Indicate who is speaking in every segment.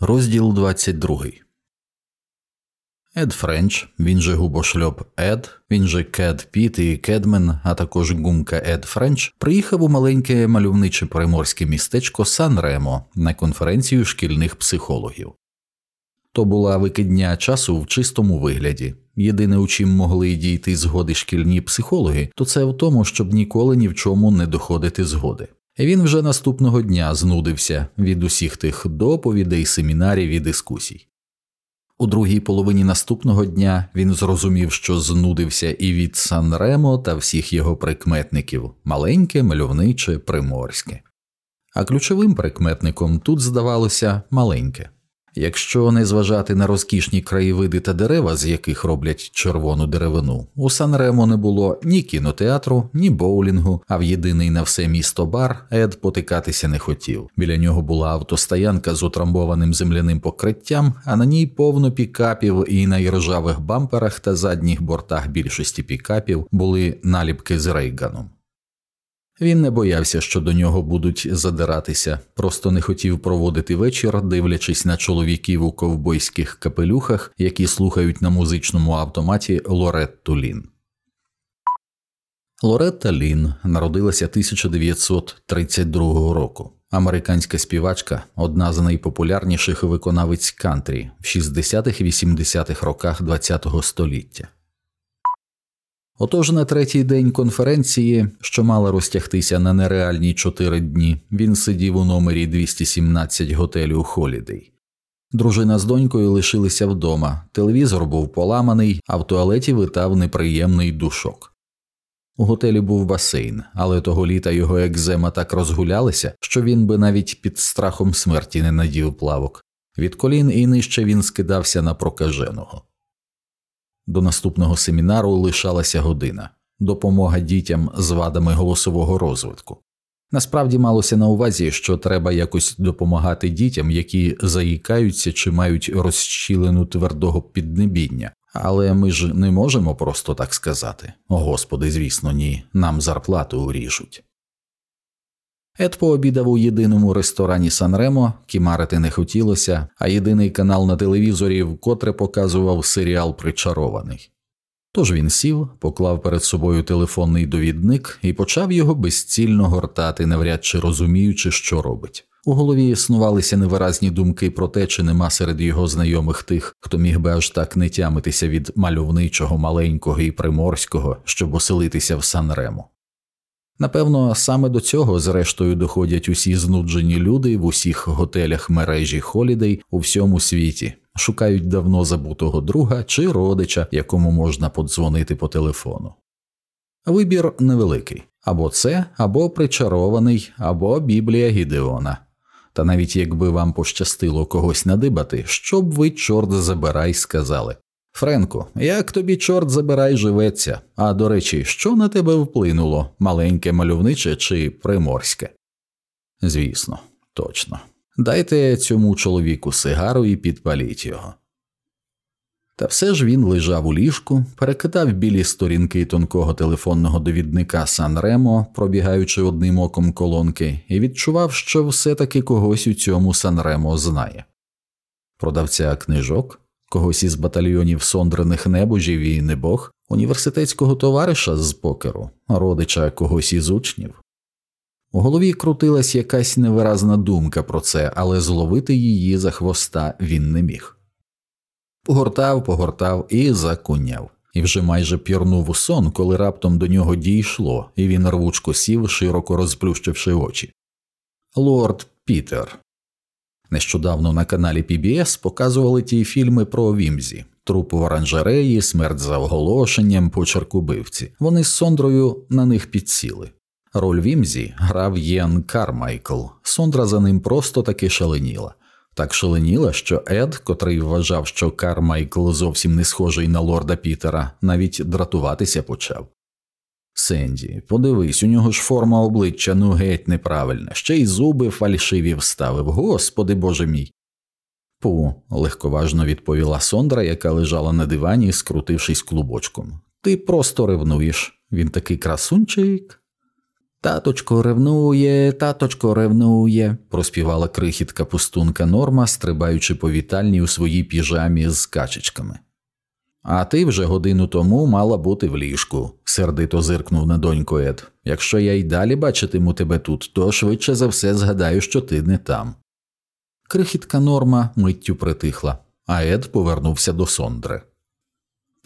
Speaker 1: Розділ 22 Ед Френч, він же губошльоп Ед, він же Кед Піт і Кедмен, а також гумка Ед Френч, приїхав у маленьке мальовниче приморське містечко Сан Ремо на конференцію шкільних психологів. То була викидня часу в чистому вигляді. Єдине, у чим могли дійти згоди шкільні психологи, то це в тому, щоб ніколи ні в чому не доходити згоди. Він вже наступного дня знудився від усіх тих доповідей, семінарів і дискусій. У другій половині наступного дня він зрозумів, що знудився і від Санремо та всіх його прикметників маленьке, мальовниче, приморське. А ключовим прикметником тут здавалося маленьке. Якщо не зважати на розкішні краєвиди та дерева, з яких роблять червону деревину, у Санремо не було ні кінотеатру, ні боулінгу, а в єдиний на все місто бар Ед потикатися не хотів. Біля нього була автостоянка з утрамбованим земляним покриттям, а на ній повно пікапів, і на іржавих бамперах та задніх бортах більшості пікапів були наліпки з рейганом. Він не боявся, що до нього будуть задиратися, просто не хотів проводити вечір, дивлячись на чоловіків у ковбойських капелюхах, які слухають на музичному автоматі Лоретту Лін. Лоретта Лін народилася 1932 року. Американська співачка, одна з найпопулярніших виконавиць кантрі в 60-80-х роках ХХ століття. Отож на третій день конференції, що мала розтягтися на нереальні чотири дні, він сидів у номері 217 готелю Холідей. Дружина з донькою лишилися вдома, телевізор був поламаний, а в туалеті витав неприємний душок. У готелі був басейн, але того літа його екзема так розгулялися, що він би навіть під страхом смерті не надів плавок. Від колін і нижче він скидався на прокаженого. До наступного семінару лишалася година допомога дітям з вадами голосового розвитку. Насправді малося на увазі, що треба якось допомагати дітям, які заїкаються чи мають розщілену твердого піднебіння, але ми ж не можемо просто так сказати Господи, звісно, ні, нам зарплату уріжуть. Ед пообідав у єдиному ресторані Санремо, кімарити не хотілося, а єдиний канал на телевізорі вкотре показував серіал Причарований. Тож він сів, поклав перед собою телефонний довідник і почав його безцільно гортати, навряд чи розуміючи, що робить. У голові існувалися невиразні думки про те, чи нема серед його знайомих тих, хто міг би аж так не тямитися від мальовничого, маленького і приморського, щоб оселитися в Санремо. Напевно, саме до цього, зрештою, доходять усі знуджені люди в усіх готелях мережі Холідей у всьому світі, шукають давно забутого друга чи родича, якому можна подзвонити по телефону. Вибір невеликий або це, або причарований, або Біблія Гідеона. Та навіть якби вам пощастило когось надибати, щоб ви, чорт забирай, сказали Френку, як тобі, чорт забирай, живеться, а до речі, що на тебе вплинуло маленьке мальовниче чи приморське? Звісно, точно. Дайте цьому чоловіку сигару і підпаліть його. Та все ж він лежав у ліжку, перекидав білі сторінки тонкого телефонного довідника Сан Ремо, пробігаючи одним оком колонки, і відчував, що все таки когось у цьому Сан Ремо знає. Продавця книжок когось із батальйонів сондрених небожів і небог, університетського товариша з покеру, родича когось із учнів. У голові крутилась якась невиразна думка про це, але зловити її за хвоста він не міг. Погортав, погортав і закуняв, і вже майже пірнув у сон, коли раптом до нього дійшло, і він рвучко сів, широко розплющивши очі. Лорд Пітер, Нещодавно на каналі PBS показували ті фільми про Вімзі, труп в оранжереї, смерть за оголошенням, почерк убивці. Вони з Сондрою на них підсіли. Роль Вімзі грав Єн Кармайкл. Сондра за ним просто таки шаленіла. Так шаленіла, що Ед, котрий вважав, що Кармайкл зовсім не схожий на лорда Пітера, навіть дратуватися почав. Сенді, подивись, у нього ж форма обличчя ну геть неправильна, ще й зуби фальшиві вставив, господи боже мій. Пу, легковажно відповіла Сондра, яка лежала на дивані, скрутившись клубочком. Ти просто ревнуєш. Він такий красунчик. Таточко ревнує, таточко ревнує, проспівала крихітка пустунка Норма, стрибаючи по вітальні у своїй піжамі з качечками. А ти вже годину тому мала бути в ліжку, сердито зиркнув на доньку Ед. Якщо я й далі бачитиму тебе тут, то швидше за все згадаю, що ти не там. Крихітка норма миттю притихла, а Ед повернувся до Сондри.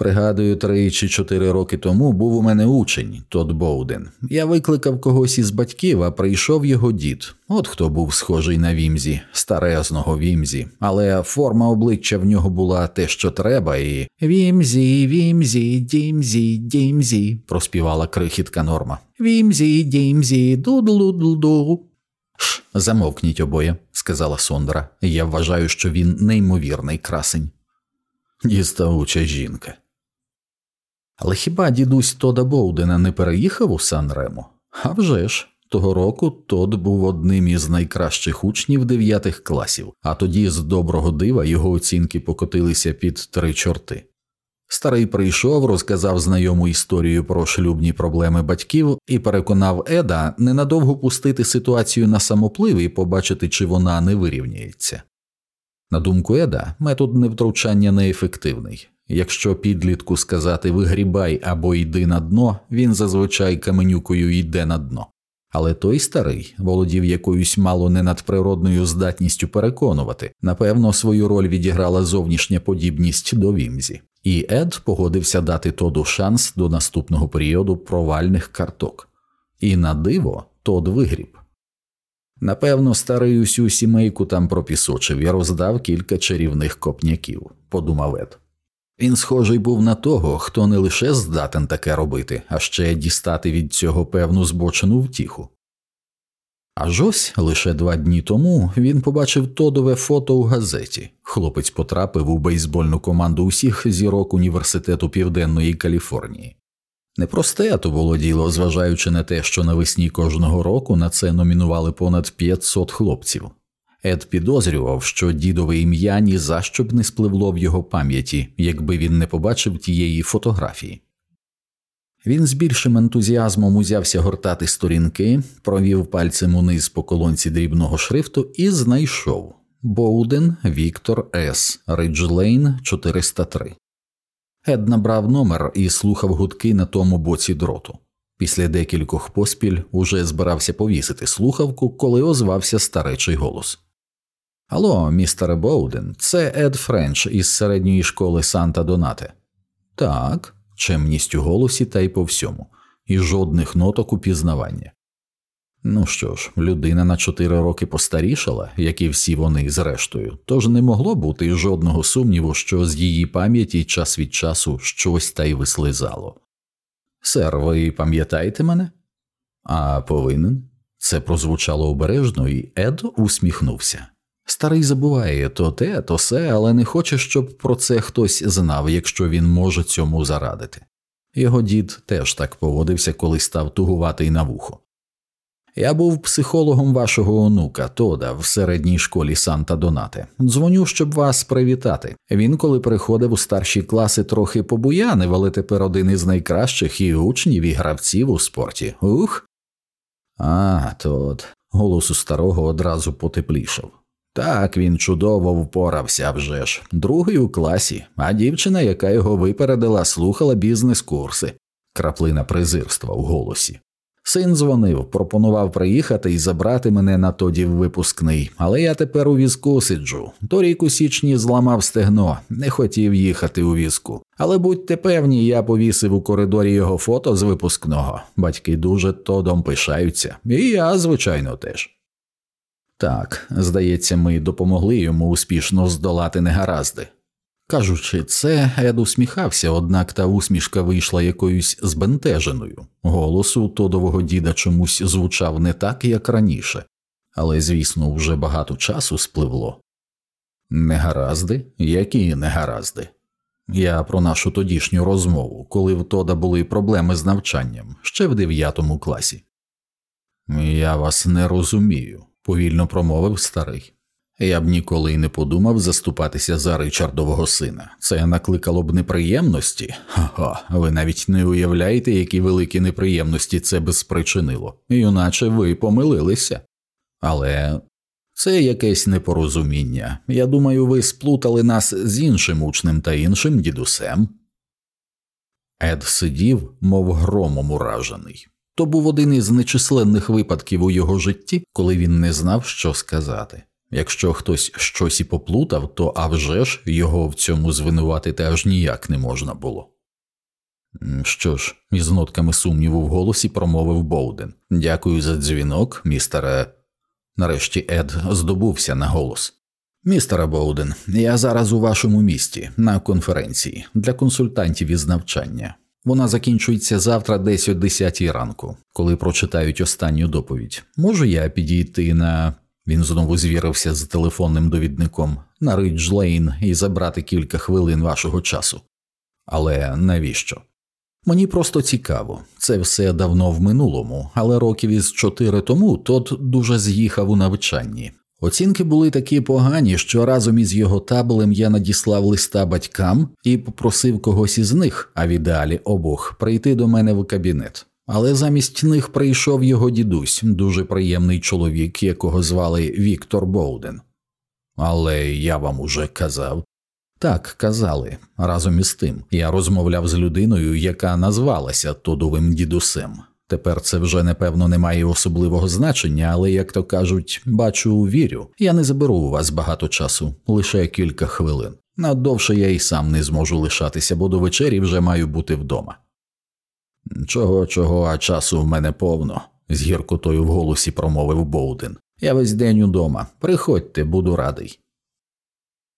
Speaker 1: Пригадую, три чи чотири роки тому був у мене учень Тод Боуден. Я викликав когось із батьків, а прийшов його дід. От хто був схожий на Вімзі, старезного Вімзі, але форма обличчя в нього була те, що треба, і Вімзі, Вімзі, Дімзі, Дімзі, проспівала крихітка норма. Вімзі, Дімзі, дудлудлду. Ш, замовкніть обоє, сказала Сондра. Я вважаю, що він неймовірний красень. Діставуча жінка. Але хіба дідусь Тода Боудена не переїхав у Сан Ремо? А вже ж, того року Тод був одним із найкращих учнів дев'ятих класів, а тоді з доброго дива його оцінки покотилися під три чорти. Старий прийшов, розказав знайому історію про шлюбні проблеми батьків і переконав Еда ненадовго пустити ситуацію на самоплив і побачити, чи вона не вирівняється. На думку Еда, метод невтручання неефективний. Якщо підлітку сказати вигрібай або йди на дно, він зазвичай каменюкою йде на дно. Але той старий володів якоюсь мало не надприродною здатністю переконувати, напевно, свою роль відіграла зовнішня подібність до Вімзі, і Ед погодився дати Тоду шанс до наступного періоду провальних карток. І на диво Тод вигріб. Напевно, старий усю сімейку там пропісочив і роздав кілька чарівних копняків, подумав Ед. Він схожий був на того, хто не лише здатен таке робити, а ще дістати від цього певну збочену втіху. Аж ось лише два дні тому він побачив тодове фото у газеті. Хлопець потрапив у бейсбольну команду усіх зірок університету Південної Каліфорнії. Непросте то було діло, зважаючи на те, що навесні кожного року на це номінували понад 500 хлопців. Ед підозрював, що дідове ім'я ні за що б не спливло в його пам'яті, якби він не побачив тієї фотографії. Він з більшим ентузіазмом узявся гортати сторінки, провів пальцем униз по колонці дрібного шрифту і знайшов Боуден Віктор С. Риджлейн 403. Ед набрав номер і слухав гудки на тому боці дроту. Після декількох поспіль уже збирався повісити слухавку, коли озвався старечий голос. Алло, містере Боуден, це Ед Френч із середньої школи Санта Донате. Так, чемність у голосі та й по всьому, і жодних ноток упізнавання. Ну що ж, людина на чотири роки постарішала, як і всі вони зрештою, тож не могло бути жодного сумніву, що з її пам'яті час від часу щось та й вислизало. Сер, ви пам'ятаєте мене? А повинен. Це прозвучало обережно, і Ед усміхнувся. Старий забуває то те, то се, але не хоче, щоб про це хтось знав, якщо він може цьому зарадити. Його дід теж так поводився, коли став тугуватий на вухо. Я був психологом вашого онука Тода в середній школі Санта Донате. Дзвоню, щоб вас привітати. Він, коли приходив у старші класи, трохи побуянив, але тепер один із найкращих і учнів, і гравців у спорті. Ух. А, Тод. Голос у старого одразу потеплішав. Так, він чудово впорався вже ж, другий у класі, а дівчина, яка його випередила, слухала бізнес-курси, краплина презирства в голосі. Син дзвонив, пропонував приїхати і забрати мене на тоді в випускний, але я тепер у візку сиджу. Торік у січні зламав стегно, не хотів їхати у візку. Але будьте певні, я повісив у коридорі його фото з випускного. Батьки дуже тодом пишаються, і я, звичайно, теж. Так, здається, ми допомогли йому успішно здолати негаразди. Кажучи це, Ед усміхався, однак та усмішка вийшла якоюсь збентеженою. Голос у тодового діда чомусь звучав не так, як раніше, але, звісно, вже багато часу спливло. Негаразди? Які негаразди? Я про нашу тодішню розмову, коли в Тода були проблеми з навчанням ще в дев'ятому класі. Я вас не розумію повільно промовив старий. Я б ніколи й не подумав заступатися за Ричардового сина. Це накликало б неприємності. Ха-ха, ви навіть не уявляєте, які великі неприємності це би спричинило, юначе ви помилилися. Але це якесь непорозуміння. Я думаю, ви сплутали нас з іншим учнем та іншим дідусем. Ед сидів, мов громом уражений. То був один із нечисленних випадків у його житті, коли він не знав, що сказати. Якщо хтось щось і поплутав, то а вже ж його в цьому звинуватити аж ніяк не можна було. Що ж, із нотками сумніву в голосі промовив Боуден. Дякую за дзвінок, містере. Нарешті Ед здобувся на голос. Містере Боуден, я зараз у вашому місті на конференції для консультантів із навчання. Вона закінчується завтра десь о 10 ранку, коли прочитають останню доповідь. Можу я підійти на. Він знову звірився з телефонним довідником на Ридж Лейн і забрати кілька хвилин вашого часу. Але навіщо? Мені просто цікаво, це все давно в минулому, але років із чотири тому тот дуже з'їхав у навчанні. Оцінки були такі погані, що разом із його табелем я надіслав листа батькам і попросив когось із них, а в ідеалі обох, прийти до мене в кабінет. Але замість них прийшов його дідусь, дуже приємний чоловік, якого звали Віктор Боуден. Але я вам уже казав. Так, казали. Разом із тим я розмовляв з людиною, яка назвалася Тодовим дідусем. Тепер це вже напевно не має особливого значення, але, як то кажуть, бачу, вірю. Я не заберу у вас багато часу, лише кілька хвилин. Надовше я й сам не зможу лишатися, бо до вечері вже маю бути вдома. Чого, чого, а часу в мене повно, з гіркотою в голосі промовив Боуден. Я весь день удома. Приходьте, буду радий.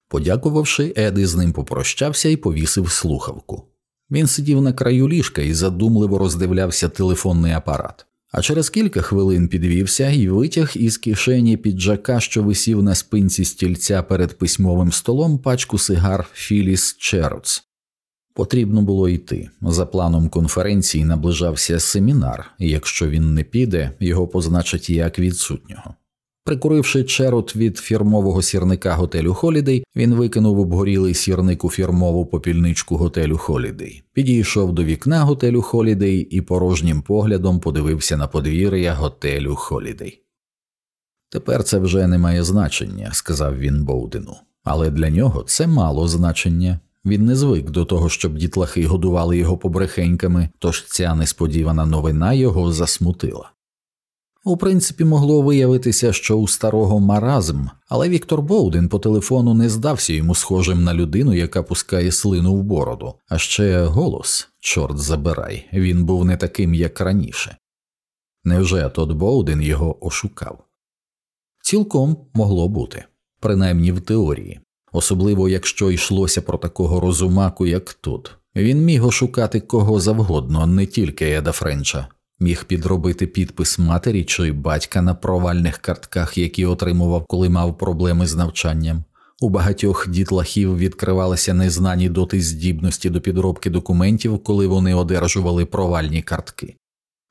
Speaker 1: Подякувавши, Еди з ним попрощався і повісив слухавку. Він сидів на краю ліжка і задумливо роздивлявся телефонний апарат. А через кілька хвилин підвівся і витяг із кишені піджака, що висів на спинці стільця перед письмовим столом пачку сигар Філіс Чероц. Потрібно було йти. За планом конференції наближався семінар, і якщо він не піде, його позначать як відсутнього. Прикуривши черут від фірмового сірника готелю Холідей, він викинув обгорілий сірник у фірмову попільничку готелю Холідей, підійшов до вікна готелю Холідей і порожнім поглядом подивився на подвір'я готелю Холідей. Тепер це вже не має значення, сказав він Боудену, але для нього це мало значення. Він не звик до того, щоб дітлахи годували його побрехеньками, тож ця несподівана новина його засмутила. У принципі, могло виявитися, що у старого маразм, але Віктор Боуден по телефону не здався йому схожим на людину, яка пускає слину в бороду, а ще голос, чорт забирай, він був не таким, як раніше. Невже тот Боуден його ошукав? Цілком могло бути, принаймні в теорії, особливо якщо йшлося про такого розумаку, як тут. Він міг ошукати кого завгодно, не тільки Еда Френча, міг підробити підпис матері чи батька на провальних картках, які отримував, коли мав проблеми з навчанням. У багатьох дітлахів відкривалися незнані доти здібності до підробки документів, коли вони одержували провальні картки.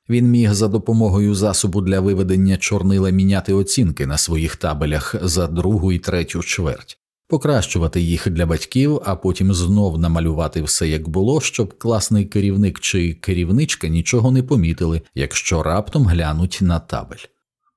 Speaker 1: Він міг за допомогою засобу для виведення чорнила міняти оцінки на своїх табелях за другу і третю чверть покращувати їх для батьків, а потім знов намалювати все як було, щоб класний керівник чи керівничка нічого не помітили, якщо раптом глянуть на табель.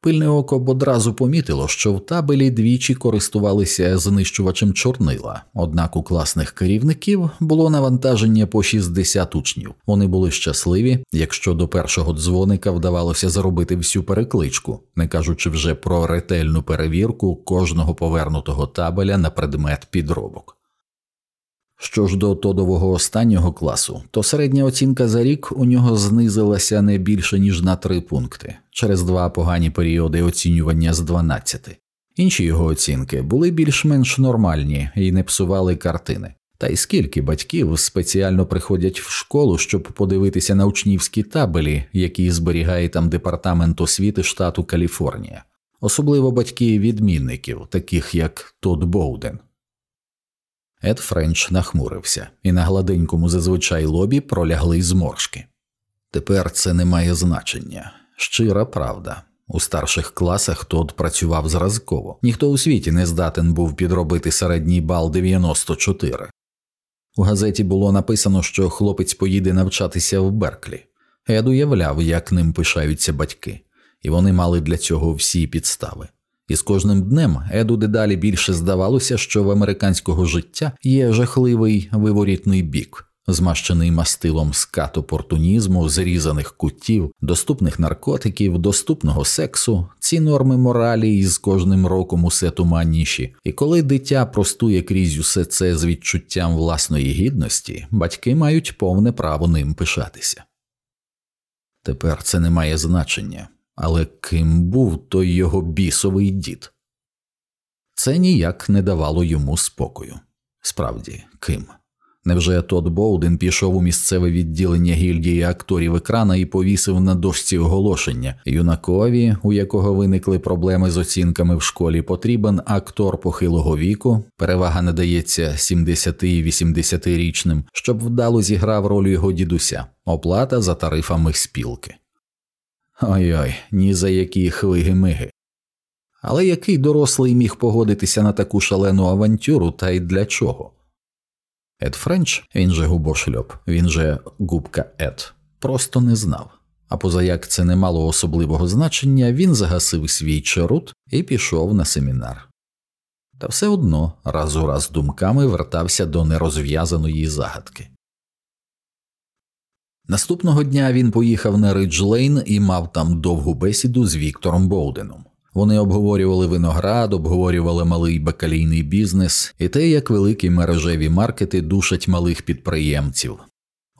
Speaker 1: Пильне око б одразу помітило, що в табелі двічі користувалися знищувачем чорнила, однак у класних керівників було навантаження по 60 учнів. Вони були щасливі, якщо до першого дзвоника вдавалося зробити всю перекличку, не кажучи вже про ретельну перевірку кожного повернутого табеля на предмет підробок. Що ж до тодового останнього класу, то середня оцінка за рік у нього знизилася не більше ніж на три пункти через два погані періоди оцінювання з 12. Інші його оцінки були більш-менш нормальні і не псували картини. Та й скільки батьків спеціально приходять в школу, щоб подивитися на учнівські табелі, які зберігає там департамент освіти штату Каліфорнія, особливо батьки відмінників, таких як Тод Боуден. Ед Френч нахмурився, і на гладенькому зазвичай лобі пролягли зморшки. Тепер це не має значення. Щира правда. У старших класах тот працював зразково. Ніхто у світі не здатен був підробити середній бал 94. У газеті було написано, що хлопець поїде навчатися в Берклі. Ед уявляв, як ним пишаються батьки, і вони мали для цього всі підстави. І з кожним днем Еду дедалі більше здавалося, що в американського життя є жахливий виворітний бік, змащений мастилом скат опортунізму, зрізаних кутів, доступних наркотиків, доступного сексу, ці норми моралі із кожним роком усе туманніші, і коли дитя простує крізь усе це з відчуттям власної гідності, батьки мають повне право ним пишатися. Тепер це не має значення, але ким був той його бісовий дід? Це ніяк не давало йому спокою. Справді, ким? Невже Тодд Боуден пішов у місцеве відділення гільдії акторів екрана і повісив на дошці оголошення юнакові, у якого виникли проблеми з оцінками в школі, потрібен актор похилого віку, перевага надається 70 і 80 річним, щоб вдало зіграв роль його дідуся, оплата за тарифами спілки. Ой ой, ні за які хвиги-миги. Але який дорослий міг погодитися на таку шалену авантюру та й для чого? Ед Френч, він же губошльоп, він же губка Ед, просто не знав. А позаяк це не мало особливого значення, він загасив свій чарут і пішов на семінар. Та все одно раз у раз думками вертався до нерозв'язаної загадки. Наступного дня він поїхав на Ридж Лейн і мав там довгу бесіду з Віктором Боуденом. Вони обговорювали виноград, обговорювали малий бакалійний бізнес і те, як великі мережеві маркети душать малих підприємців,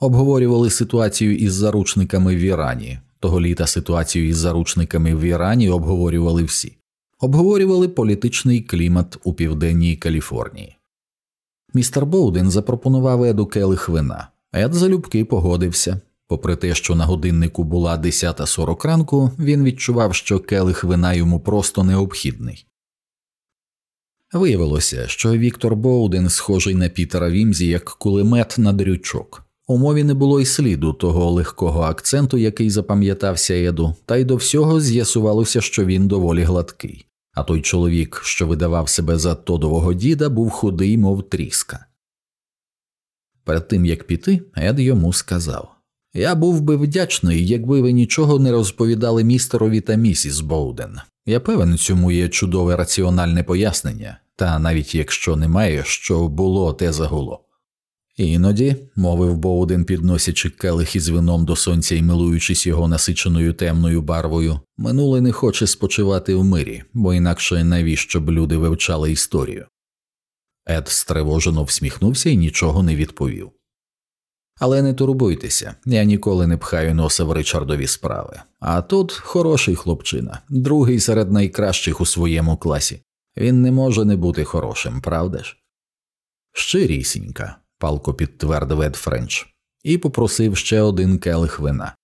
Speaker 1: обговорювали ситуацію із заручниками в Ірані. Того літа ситуацію із заручниками в Ірані обговорювали всі, обговорювали політичний клімат у південній Каліфорнії. Містер Боуден запропонував Еду келих вина. Ед залюбки погодився. Попри те, що на годиннику була 10.40 ранку, він відчував, що келих вина йому просто необхідний. Виявилося, що Віктор Боуден схожий на Пітера Вімзі як кулемет на дрючок. У мові не було й сліду того легкого акценту, який запам'ятався Еду, та й до всього з'ясувалося, що він доволі гладкий. А той чоловік, що видавав себе за тодового діда, був худий, мов тріска. Перед тим як піти, Ед йому сказав Я був би вдячний, якби ви нічого не розповідали містерові та місіс Боуден. Я певен, цьому є чудове раціональне пояснення, та навіть якщо немає, що було, те загуло. Іноді, мовив Боуден, підносячи келих із вином до сонця і милуючись його насиченою темною барвою, минуле не хоче спочивати в мирі, бо інакше навіщо б люди вивчали історію. Ед стривожено всміхнувся і нічого не відповів. Але не турбуйтеся, я ніколи не пхаю носа в Ричардові справи. А тут хороший хлопчина, другий серед найкращих у своєму класі. Він не може не бути хорошим, правда ж? Щирісінька, палко підтвердив Ед Френч, і попросив ще один келих вина.